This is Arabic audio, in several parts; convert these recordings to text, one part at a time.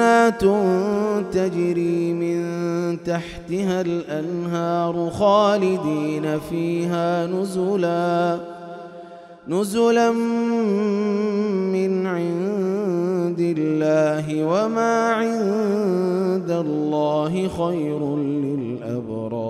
جنات تجري من تحتها الأنهار خالدين فيها نزلا نزلا من عند الله وما عند الله خير للأبرار.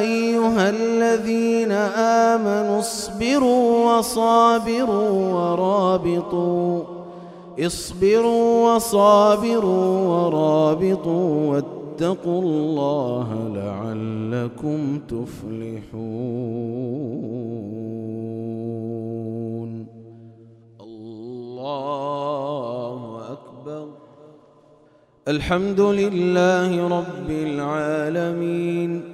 أيها الذين آمنوا اصبروا وصابروا ورابطوا. اصبروا وصابروا ورابطوا. واتقوا الله لعلكم تفلحون. الله أكبر. الحمد لله رب العالمين.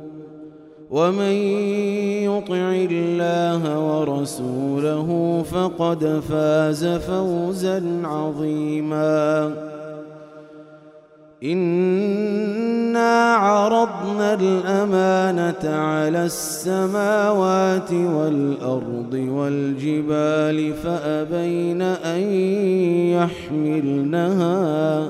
ومن يطع الله ورسوله فقد فاز فوزا عظيما. إنا عرضنا الأمانة على السماوات والأرض والجبال فأبين أن يحملنها